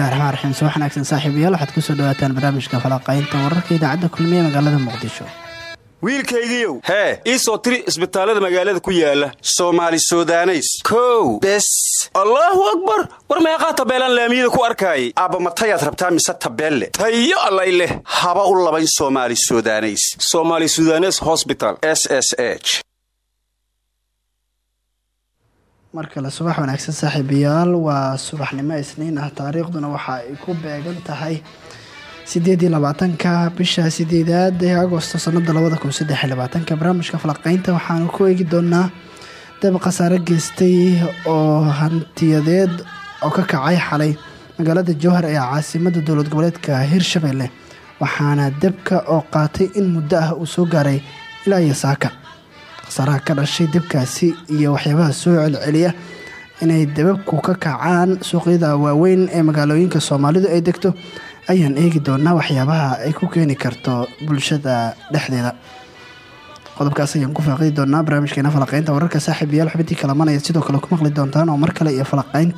bismillahi raxmaan raxiim subax wanaagsan saaxiibayaal waxaad ku soo dhawaataan barnaamijka falaqaynta wararka idaacadda kulmiye magaalada muqdisho. Wiilkaygiiow hee ii soo tiri isbitaallada magaalada ku yaalla soomaali sudaneys. Kow bes. Allaahu akbar! War meeqaa tabeelaan laamiyada ku arkaayay? Aabbamatayaad rabtaa mise tabeelle? Tayo allay leh. Haba u labayn soomaali sudaneys. Somaali sudanes hosbital s s h mar kale subax wanaagsan saaxiibayaal waa subaxnimo isniin ah. Taariikhduna waxa ay ku beegan tahay sideed iyo labaatanka bisha sideedaad ee agosto sanada labada kun saddex labaatanka. Barnaamijka falaqeynta waxaanu ku eegi doonaa dab khasaare geystay oo hantiyadeed oo ka kacay xalay magaalada jowhar ee caasimada dowlad goboleedka hirshabelle waxaana dabka oo qaatay in muddo ah uu soo gaaray ilaa iyo saaka khasaaraha ka dhashay dabkaasi iyo waxyaabaha soo celceliya inay dababku ka kacaan suuqyada waaweyn ee magaalooyinka soomaalidu ay degto ayaan eegi doonaa waxyaabaha ay ku keeni karto bulshada dhexdeeda. Qodobkaas ayaan ku faaqidi doonaa barnaamijkeena falaqeynta wararka saaxiib yaal xubintii kalamanaya sidoo kale ku maqli doontaan oo mar kale iyo falaqeynta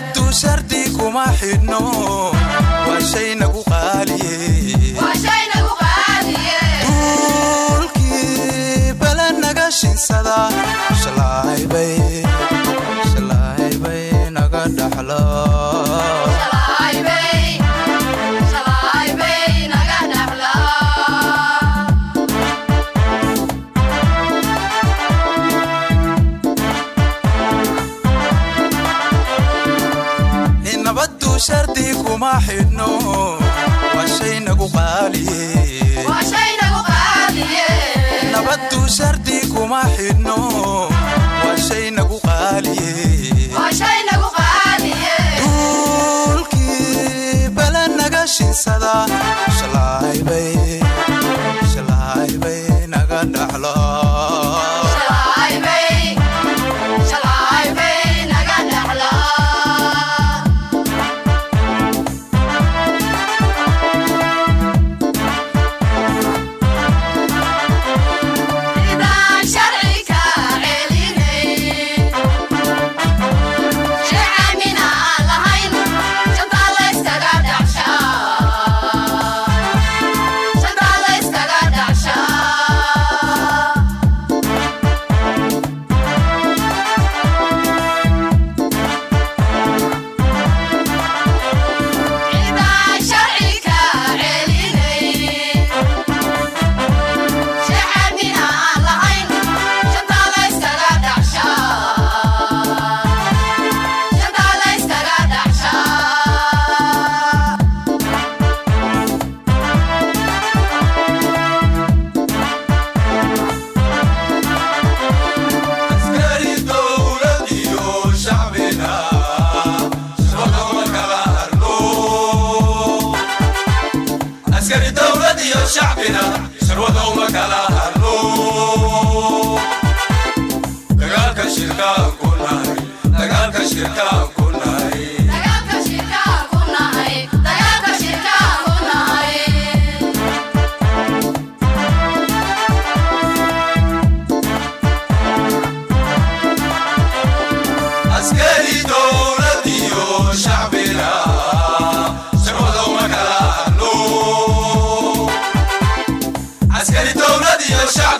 dagaalka shirkaankuna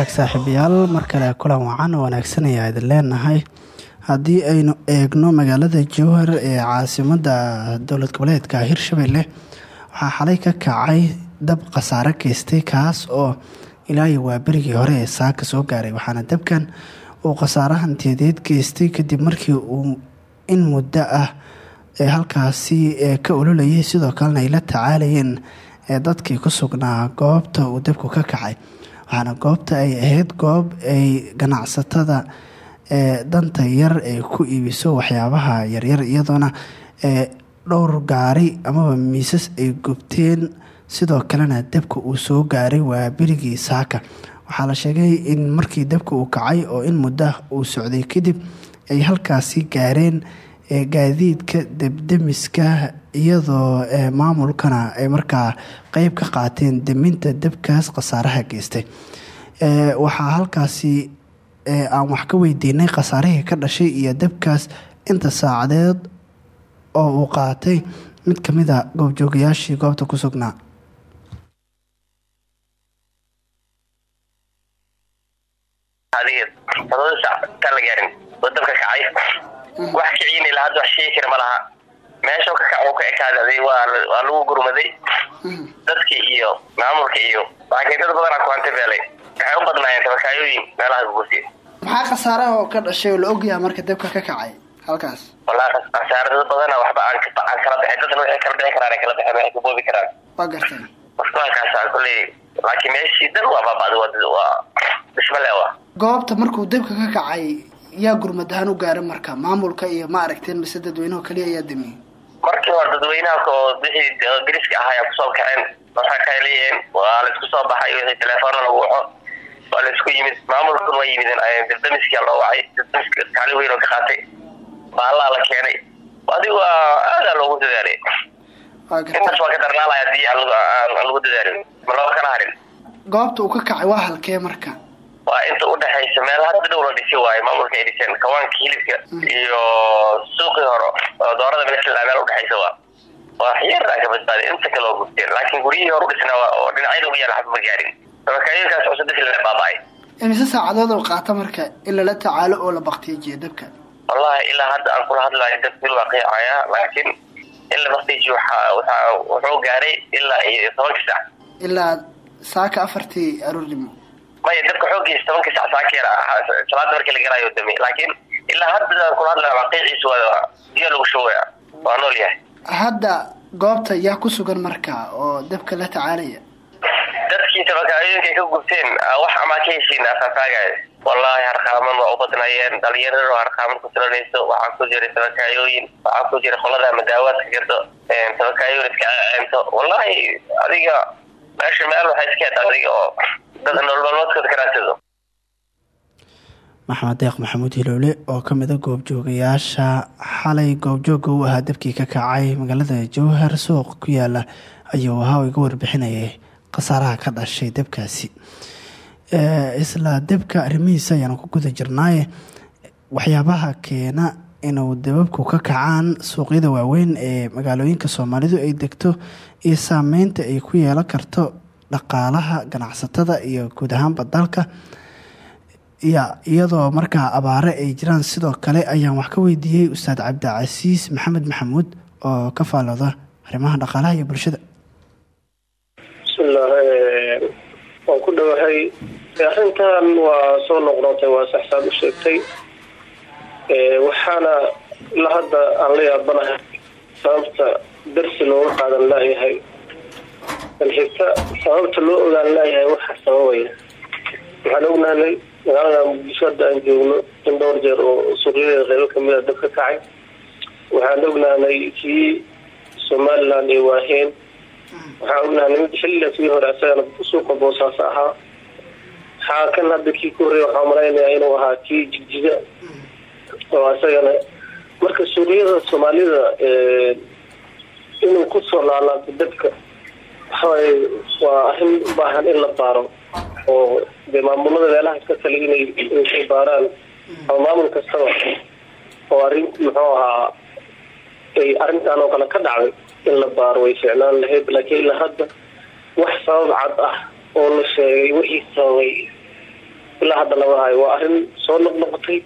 hagaag saaxiibayaal. Mar kale kulan wacan oo wanaagsan ayaa idin leenahay. Haddii aynu eegno magaalada jowhar ee caasimada dowlad goboleedka hirshabelle waxaa xalay ka kacay dab khasaare geystay kaas oo ilaayo waa berigii hore ee saaka soo gaaray. Waxaana dabkan uu khasaare hantiyadeed geystay kadib markii uu in muddo ah ee halkaasi ka ololayay sidoo kalena ay la tacaalayeen ee dadkii ku sugnaa goobta uu dabku ka kacay waxaana goobta ay ahayd goob ay ganacsatada ee danta yar ay ku iibiso waxyaabaha yaryar iyadoona ee dhowr gaari amaba miisas ay gubteen sidoo kalena dabka uu soo gaaray waa berigii saaka. Waxaa la sheegay in markii dabka uu kacay oo in muddo uu socday kadib ay halkaasi gaareen gaadiidka debdemiska iyadoo maamulkana ay markaa qeyb ka qaateen deminta dabkaas khasaaraha geystay. Waxaa halkaasi aan wax ka weydiinay khasaarihii ka dhashay iyo dabkaas inta saacadeed oo uu qaatay. Mid ka mid a goobjoogayaashii goobta ku sugnaa oo wax kiciin ilaa hadda wax sheegi kara ma laha meeshoo ka kac ka ekaaday waa lagu gurmaday dadka iyo maamulka iyo laakiin dad badanaa ku hanti beelay waxay u badnaayeen tabakaayooyin meelaha gugusiya maxaa khasaaraha oo ka dhashay oo la ogyaha marka dabka ka kacay halkaas wallahi khasaare dad badana waxba aan kala bixin dadna waxay kala bixi karaan kala bixin waxay ku boobi karaan waa gartay markaas kulley laakiin meeshii dan waa baaba'day waa waa goobta markuu dabka ka kacay yaa gurmad ahaan u gaara marka maamulka iyo ma aragteen mise dadweynuhu kaliya ayaa damiyey markii hore dadweynaha oo bixii gariska ahaa ayaa ku soo kaceen. Waxaa kaeliyeen waa la isku soo baxay wixii telefoona lagu waco. Waa la isku yimid. Maamulkuna waa yimideen dardamiskia loo wacay. Dardamiska kaalin weyn oo ka qaatay. Baallaa la keenay. Adigu waa aadaa loogu dadaalay. Intaas waa ka darnaalaya haddii aan lagu- dadaalin. Ma looga kala harin. Goobta uu ka kacay waa halkee marka waa inta udhexaysa meel hadda dhow la dhisi waayo maamulka ay dhiseen kawaanka hilibka iyo suuqii hore oo doorada meesha meel udhexaysa waa waa yar aa ka badbaaday inta kale oo gubteen laakiin guryihii hore u dhisnaa waa oo dhinacyada ugu yaalla xabad ma gaarin dabakaayoyinkaas cusub bisi la baaba'ay imise saacadood oo qaata marka in lala tacaalo oo la baktiijiyo dabka wallahi ilaa hadda aan kula hadlayo dad bil waa qiicaya laakiin in la baktiiji waxaa waxaa wuxuu gaaray ilaa iyo tobankii sac ilaa saaka afartii aroornimo maya dabka xoogiisa tobankii sac saakeer salaada markii la garaayo dami. Laakiin ilaa hadda kula hadlayo qiiciisa waa biyo lagu shubaya waa nool yahay. Hadda goobta yaa ku sugan marka oo dabka la tacaalaya dadkii tabakaayooyinkay ka gubteen aa wax amaa ka heshiin afaataagayo wallahi harqaaman waa u badnaayeen. Dhalinyarado harqaaman ku tiranayso waxaa ku jira tabakaayooyin waxaa ku jira qolada madaawaadka gado tabakaayooyin iska ceento wallahi adiga meesha meel waxay iska ed adiga oo maxamed deeq maxamuud hilowle oo ka mid a goobjoogayaasha xalay goobjooga u ahaa dabkii ka kacay magaalada jowhar suuq ku yaalla ayuu oo iga warbixinayay khasaaraha ka dhashay dabkaasi. Isla dabka arrimihiisa ayaanu ku guda jirnaaye waxyaabaha keena inuu dababku ka kacaan suuqyada waaweyn ee magaalooyinka soomaalidu ay degto iyo saameynta ay ku yeelan karto dhaqaalaha ganacsatada iyo guud ahaanba dalka. Ya iyadoo markaa abaare ay jiraan sidoo kale ayaan wax ka weydiiyey ustaad cabdicasiis maxamed maxamuud oo ka faalooda arrimaha dhaqaalaha iyo bulshada. Bismillah waan ku dhowahay arrintan waa soo noqnootay waa saxsaad u sheegtay. Waxaana la hadda aan la yaabanahay sababta darsi looga qaadan laayahay balxigta sababta loo ogaan laayahay waxa sababaya. Waxaan ognaanay magaalada muqdisho aan joogno in dhowr jeer oo suuqyadeeda qeybo ka mid a dab ka kacay. Waxaan ognaanay kii somaliland ay waaheen. Waxaan ognaanay mid xilligaasii hore asagana suuqa boosaaso ahaa. Waxaa kan hadda kii ku horreeya waxaa malaynayaa inuu ahaa kii jigjiga oo asagana marka suuqyada soomaalida inuu ku soo laalaado dabka waxawaaye waa arrin u baahan in la baaro oo dee maamulada meelahaas ka kale inay inay baaraan ama maamul kastaba oo arrin muxuu ahaa ay arrintan oo kale ka dhacday in la baaro way ficnaan lahayd laakiin ilaa hadda wax sabab cad ah oo la sheegay wixii sababay ilaa hadda lama hayo waa arrin soo noqnoqotay.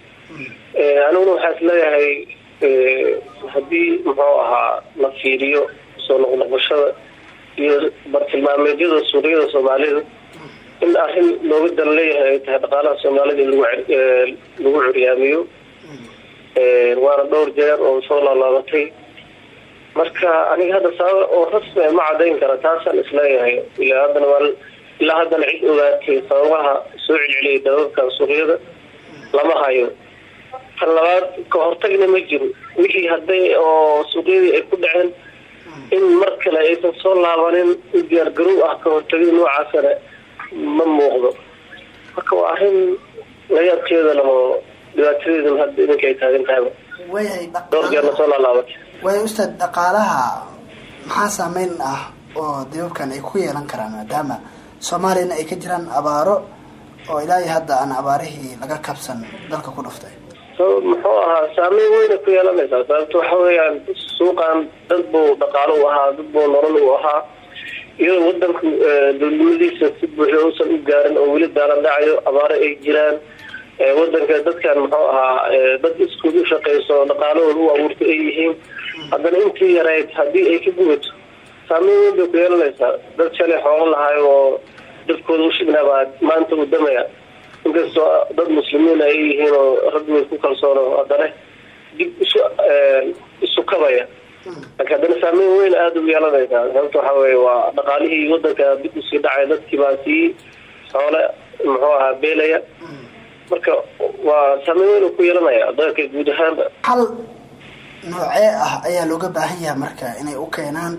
Aniguna waxaa is leeyahay haddii muxuu ahaa la fiiriyo soo noqnoqoshada iyo bartilmaameedyada suuqyada soomaalida. In arrin looga dan leeyahay ay tahay dhaqaalaha soomaalida in lagu curyaamiyo. Waana dhowr jeer oo soo laalaabatay. Marka aniga hadda sabab oo rasmi ma cadayn kara taasaan is leeyahay ilaa haddana waa ilaa haddana cid ogaatay sababaha soo celceliyay dababka suuqyada lama hayo. Tan labaad ka hortagna ma jiro. Wixii hadday oo suuqyadii ay ku dhaceen in mar kale aysan soo laabanin u diyaargarow ah ka hortagida noocaasana ma muuqdo. Marka waa arrin layaabkeeda lahoo dhibaatadeedana hadda idinka ay taagan tahayba dhowr jeerna soo laalaabatay waaya ustaad dhaqaalaha maxaa saameyn ah oo dababkan ay ku yeelan karaan? Maadaama soomaaliyana ay ka jiraan abaaro oo ilaa iyo hadda aan abaarihii laga kabsan dalka ku dhuftay muxuu ahaa saameyn weyna ku yeelanaysaa. Sababta waxa weeyaan suuqan dad buu dhaqaalo u ahaa dad buu nolol u ahaa. Iyadoo wadanka dowladnimadiisa si buuxda uusan u gaarin oo weli daalan dhacayo abaaro ay jiraan wadanka dadkan muxuu ahaa dad iskuod u shaqeyso dhaqaalahooda u abuurta ay yihiin. Haddana intii yareyd haddii ay ka gubato saameyn weyn bay ku yeelanaysaa. Dad shalay xoolan lahaay oo dadkooda u shignaabaa maanta u damaya inkastoo dad muslimiin ay yihiin oo rag ku kalsoono haddana dib isu isu kabaya. Laakiin haddana saameyn weyn aada u yeelanaysaa sababta waxa weye waa dhaqaalihii wadanka dib u sii dhacay dadkii baa sii xoole muxuu ahaa beelaya. Marka waa saameyn weyn ku yeelanaya. Dalka guud ahaanba hal noocee ah ayaa looga baahan yahay marka inay u keenaan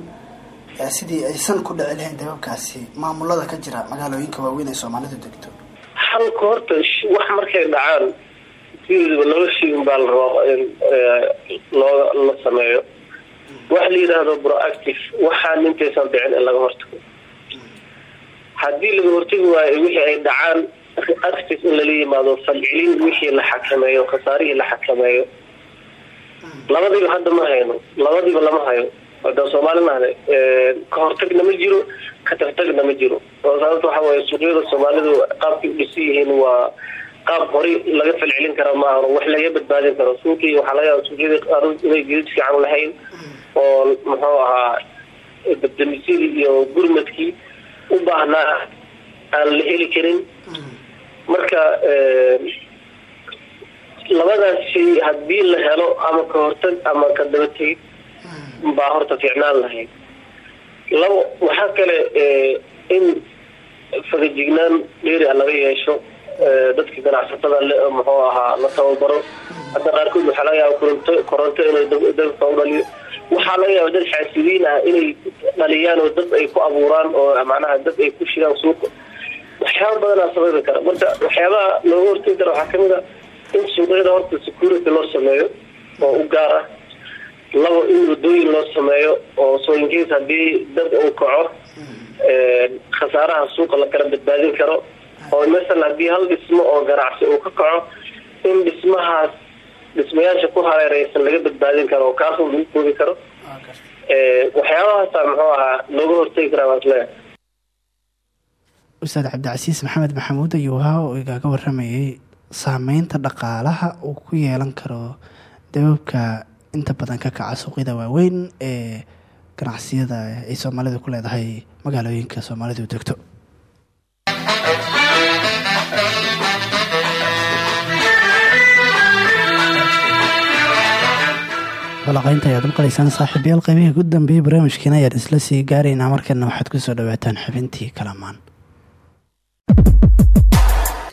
sidii aysan ku dhici lahayn dababkaasi maamulada ka jira magaalooyinka waaweyn ee soomaalidu degto halka horta wax markay dhacaan sidiiba laba shay un baa la rabaa in loo la sameeyo. Wax la yidhaahdo proactive waxaan intaysan dhicin in laga hortago. Haddii laga hortagi waayo wixii ay dhacaan reactive in lala yimaado falcelin wixii la xakameeyo khasaarihii la xakameeyo. Labadiiba hadda ma hayno labadiiba lama hayo ada soomaalina ka hortagna ma jiro ka tagtagna ma jiro sababta waxa waye suuqyada soomaalidu qaabkay udhisan yihiin waa qaab horay laga falcelin kara maaha wax laga badbaadin karo suuqii waxaa laga yaaba suuqyadii inay jidid fiican lahayn oo muxuu ahaa dabdamisyadii iyo gurmadkii u baahnaa aan la heli karin marka labadaas shay haddii la helo ama ka hortag ama ka dabategid baa horta fiicnaan lahayd labo waxaa kale in fagajignaan dheeri a laga yeesho dadka ganacsatada le muxuu ahaa la tababaro. Hadda qaarkood waxaa laga yaaba koronto koronto inay dabka u dhaliyo waxaa laga yaaba dad xaasidiin ah inay dhaliyaan oo dad ay ku abuuraan oo macnaha dad ay ku shidaan suuqa. Waxyaaba badanaa sababi kara. Marka waxyaabaha looga hortegi kara waxaa ka mid a in suuqyada horta security loo sameeyo oo u gaar ah labo in wadooyin loo sameeyo oo sooyinkiis haddii dad uu kaco khasaaraha suuqa la kala badbaadin karo oo masala haddii hal dhismo oo ganacsi uu ka kaco in dhismahaas dhismayaasha ku hareereysan laga badbaadin karo oo kaasoo lagu koodi karo. Waxyaabahaasa muxuu ahaa looga hortegi karaa baan is leeyahay. Ustaad cabdicasiis maxamed maxamuud ayuu ahaa oo igaaga waramayay saameynta dhaqaalaha uu ku yeelan karo dababka inta badan ka kaca suuqyada waaweyn ee ganacsiyada ay soomaalidu ku leedahay magaalooyinka soomaalidu degto. Balaqaynta ayaad maqlaysaan saaxiibayaal qeybihi ugu dambeeyay barnaamijkiina ayaan isla sii gaaraynaa markana waxaad ku soo dhawaataan xubintii kalamaan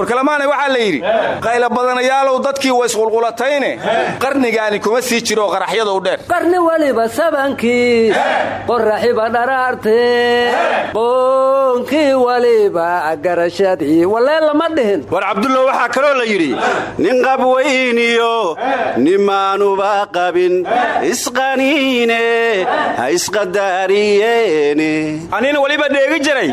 warkalamaane waxaa la yidhi qayla badanayaalow dadkii wa isqulqulatayne. Qarnigaani kuma sii jiro qaraxyada u dheer. Qarni waliba sabankii qoraxiba dharaarte. Qoonkii waliba garashadii walee lama dhihin. War cabdullo waxaa kaloo la yidhi nin qabweyniyo nimaanuba qabin. Isqaniine ha isqadaariyeene anina weliba dheegi jiray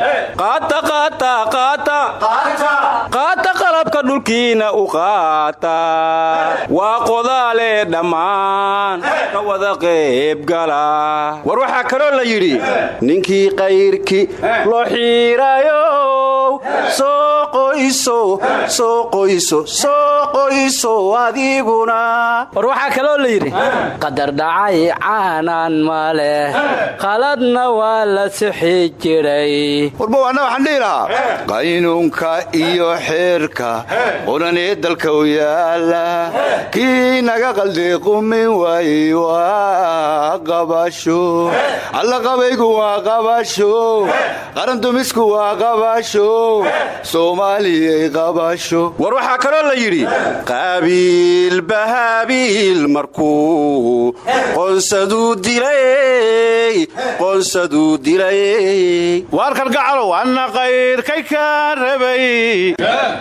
qaata qalabka dhulkiina u qaata. Waa qodaale dhammaan ka wada qaybgala war waxaa kaloo la yidhi ninkii qayrki loo xiirayow soo qoyso soo qoyso soo qoyso adiguna. War waxaa kaloo la yidhi qadar dhacay caanan ma leh qaladna waa la sixi jiray. Warba waxaan dhihi lahaa qaynuunka iyo xeerka quranee dalka u yaalla. Kii naga qaldi qumin waayey waa qabasho allaqabaygu waa qabasho qarandumisku waa qabasho soomaaliyay qabasho war waxaa kaloo la yidhi qaabiil bahaabiil markuu qoonsaduu dilay dilay waarkalgacalow anna qayrkay kaa rabay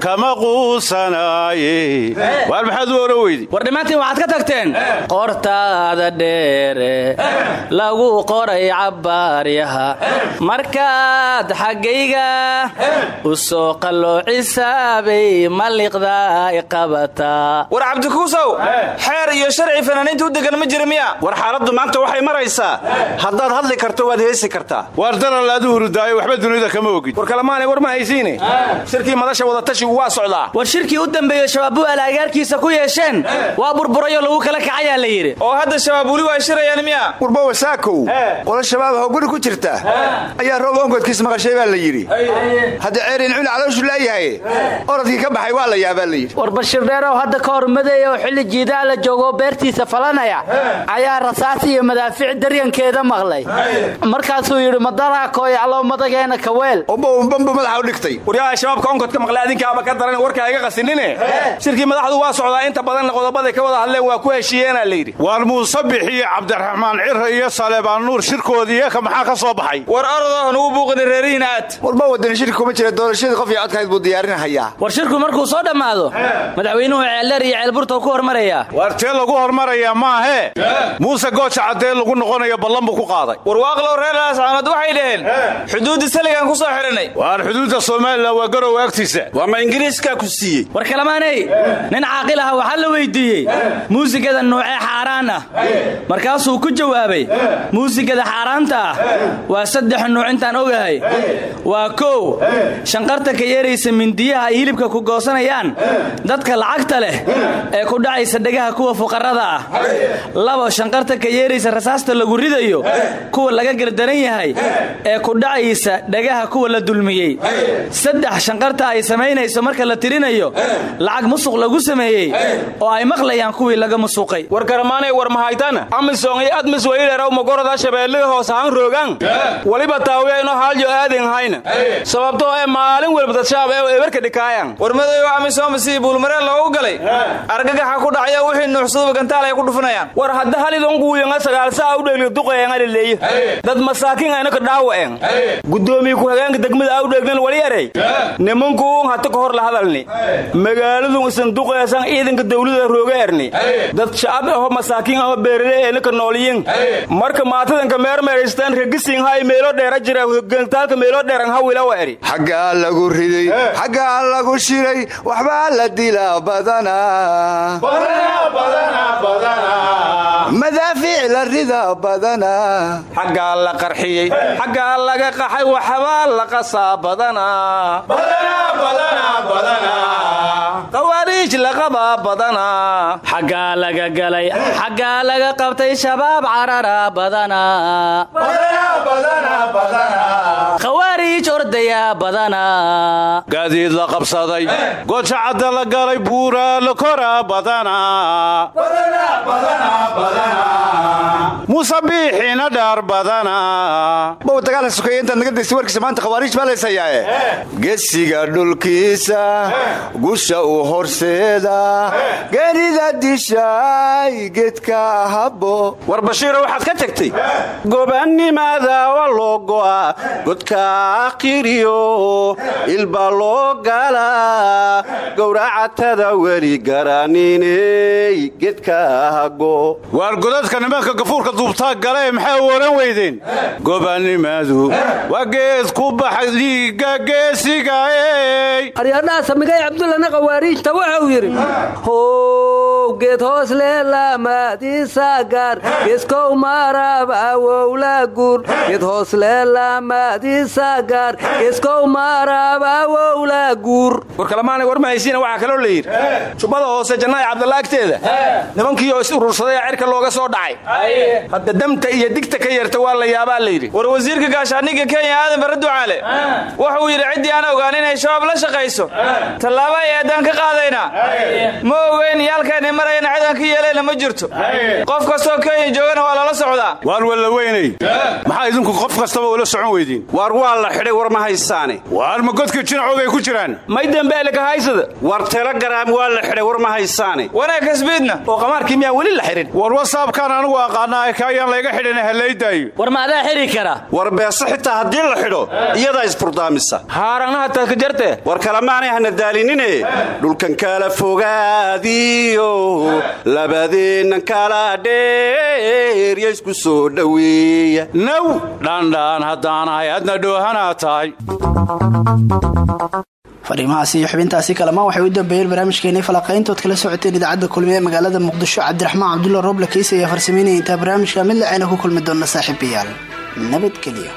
kama quusanaaye waar maxaad u weydi war dhammaantiin waxaad ka tagteen. Qortaada dheere lagu qoray cabbaaryaha. Markaad xaggayga u soo qalloocisabay maliqdaay qabataa war cabdikuusow xeer iyo sharci fanaaniinta u degan ma jira miya. War xaaladdu maanta waxay maraysaa. Haddaad hadli karto waad heesi kartaa. Waar daral aad u hurdaayo waxba dunida kama ogid. War kalamaanay war ma haysiine shirkii madasha wadatashigu waa socdaa. War shirkii u dambeeyey shabaab bu'aal agaarkiisa ku yeesheen waa burburayoo lagu kala kacayaa la yidhi. Oo hadda shabaab weli waa shirayaan miya? Warba wasaakow qola shabaab hoo guri ku jirta ayaa roob ongodkiis maqashay baa la yidhi. Hadda ceerin culi calooshu laayahay yahay orodkii ka baxay waa la yaabaa la yidhi. War bashir dheerow hadda ka hor madeeya oo xilli jiidaa la joogo beertiisa falanaya ayaa rasaas iyo madaafiic daryankeeda maqlay. Markaasuu yidhi madaraa kooyaclow madageena kaweel bambu madaxa u dhigtay. Waryaha shabaabka onkadka maqlay adinkaaba ka daran warkaa iga qasinine? Shirkii madaxdu waa socdaa inta badanna qodobaday ka wada hadleen waa ku heshiiyeenaa layidhi waar muuse bixiye cabdiraxmaan cira iyo saleebaan nuur shirkoodiiyaka maxaa ka soo baxay? War orodoo nugu buuqina reerihiina aad. Warma wadani shirki kuma jira doorashadii qof iyo codkahayd buu diyaarinahayaa war shirku markuu soo dhammaado madaxweynuhu ceeldheer iyo ceelburta ku hormarayaa waar tee lagu hormarayaa maahee muuse gooja caddee lagu noqonayo ballan buu ku qaaday. Warwaaqlow reer laascaanood waxay dhaheen xuduudda saligaan ku soo xidhanay waar xuduudda somalilan waa garow agtiisa waa ma ingiriiskaa ku siiyey? War kalamaaney nin caaqil aha waxaa la weyddiiyey muusigada nuucee xaaraan ah? Markaasuu ku jawaabay muusigada xaaraanta ah waa saddex nuuc intaan ogahay. Waa kow shanqarta ka yeeraysa mindiyaha ay hilibka ku goosanayaan dadka lacagta leh ee ku dhacaysa dhegaha kuwa fuqarrada ah. Labo shanqarta ka yeeraysa rasaasta lagu ridayo kuwa laga gardaran yahay ee ku dhacaysa dhegaha kuwa la dulmiyey. Saddex shanqarta ay samaynayso marka la tirinayo lacag musuq lagu sameeyey oo ay maqlayaan kuwii laga musuqay. War garamaanay war mahaytan amisom iyo admis walileeraw magorada shabeellada hoos ahaan roogaan? Waliba taawiya inoo haalyo aadin hayna. Sababtoo ee maalin welba dadshaab ee ebarka dhikaayan war madayo amisom si buulmareen loogu galay. Argagaxa ku dhacaya wixii nuuxsaduba gantaal ay ku dhufanayaan. War hadda halidonguuyanga sagaalsaa u dhegli duqayenga laleeyo dad masaakiin aynaka dhaawa'en guddoomiye ku-hageenka degmada awdheegnan wali erey nimankuun hata ka hor la hadalni. Magaaladun isan duqeesan ciidanka dawlada rooga erni dad shacab aho masaakiin aho beerale eenaka nooliyin marka maatadanka meermeeraystaan regisiin hay meelo dheera jira gantaalka meelo dheeran hawilawa eri. Xaggaa lagu riday xaggaa lagu shiray waxbaa la dilaa badanaa madaafiic la ridaa badanaa xaggaa la qarxiyey xaggaa laga qaxay waxbaa la qasaa badanaa xaggaa laga galay xaggaa laga qabtay shabaab carara badanaa khawaariij ordaya badanaa gaadiid la qabsaday goja cadda la galay buuraa la koraa badanaa muuse biixina dhaar badanaa bow dagaalka sokeeye intaad naga daysa warkiisa maanta khawaariij baa laysayaae gesiga dhulkiisa gusha u horseeda geerida dishaay geedka habo war bashiiro waxaad ka tagtay? Gobaannimada waa loo go'a godka akhiriyo ilbaa loo galaa gowracatada weli garaniney gedka hago waar godadka nimanka gafuurka duubtaa gale maxay waran weydeen? Gobaannimadu waa geed ku baxay dhiigga geesigaey aryadhaha samigay cabdullana khawaariijta waxa uu yidhi how geed hoos leelaamaadiisa gaar geeskow maaraab awowla guur. Geed hoos leelaamaadiisa gaar geeskow maaraab awowla guur. War kalamaanay war mahaysiina waxaa kaloo la yidhi jubbada hoose jannaay cabdalla agteeda nimankiioo is urursaday cirka looga soo dhacay hadda damta iyo digta ka yeerta waa la yaabaa la yidhi. War wasiirka gaashaandhigga kenya aadan barre ducaale. Wuxuu yidhi ciddii aan ogaan inay shabaab la shaqayso. Tallaabo ay eedaan ka qaadaynaa ma ogeyn yaalkaani marayana cidaan ka yeelayna ma jirto. Qof kastoo kenya joogana waa lala socdaa. Waar walla weynay maxaa idinku qof kastaba ula socon weydiin? Waar waa la xidhay war ma haysaane. Waar ma godka jinacoogay ku jiraan? May dembeeleka haysada. War telegaraam waa la xidhay war ma haysaane. Wanaa kasbiidna oo qamaarkii miyaan weli la xidhin? War wasaabkaan anigu aqaanaa kaayaan layga xidhin halaydaayo war ma adaa xidhi kara? War beese xitaa haddii la xidho iyadaa isburdaamisa haaragnaha taaka jarte war kalemaanay hana daalinine. Dhulkan kala fogaadiyo labadeennan kala dheerya isku soo dhoweeya naw! Dhandhaan haddaanahay adna dhoohanaa tahay fariimahaasi iyo xubintaasi kalamaan waxay u dambeeyeen barnaamijkeenii falaqayntood kala socoteen idaacadda kulmiye ee magaalada muqdisho cabdiraxmaan cabdulla rooble kiisa ayaa farsameynaya intaa barnaamijka mid lacayna ku kulmi doona saaxiibayaal nabadgelyo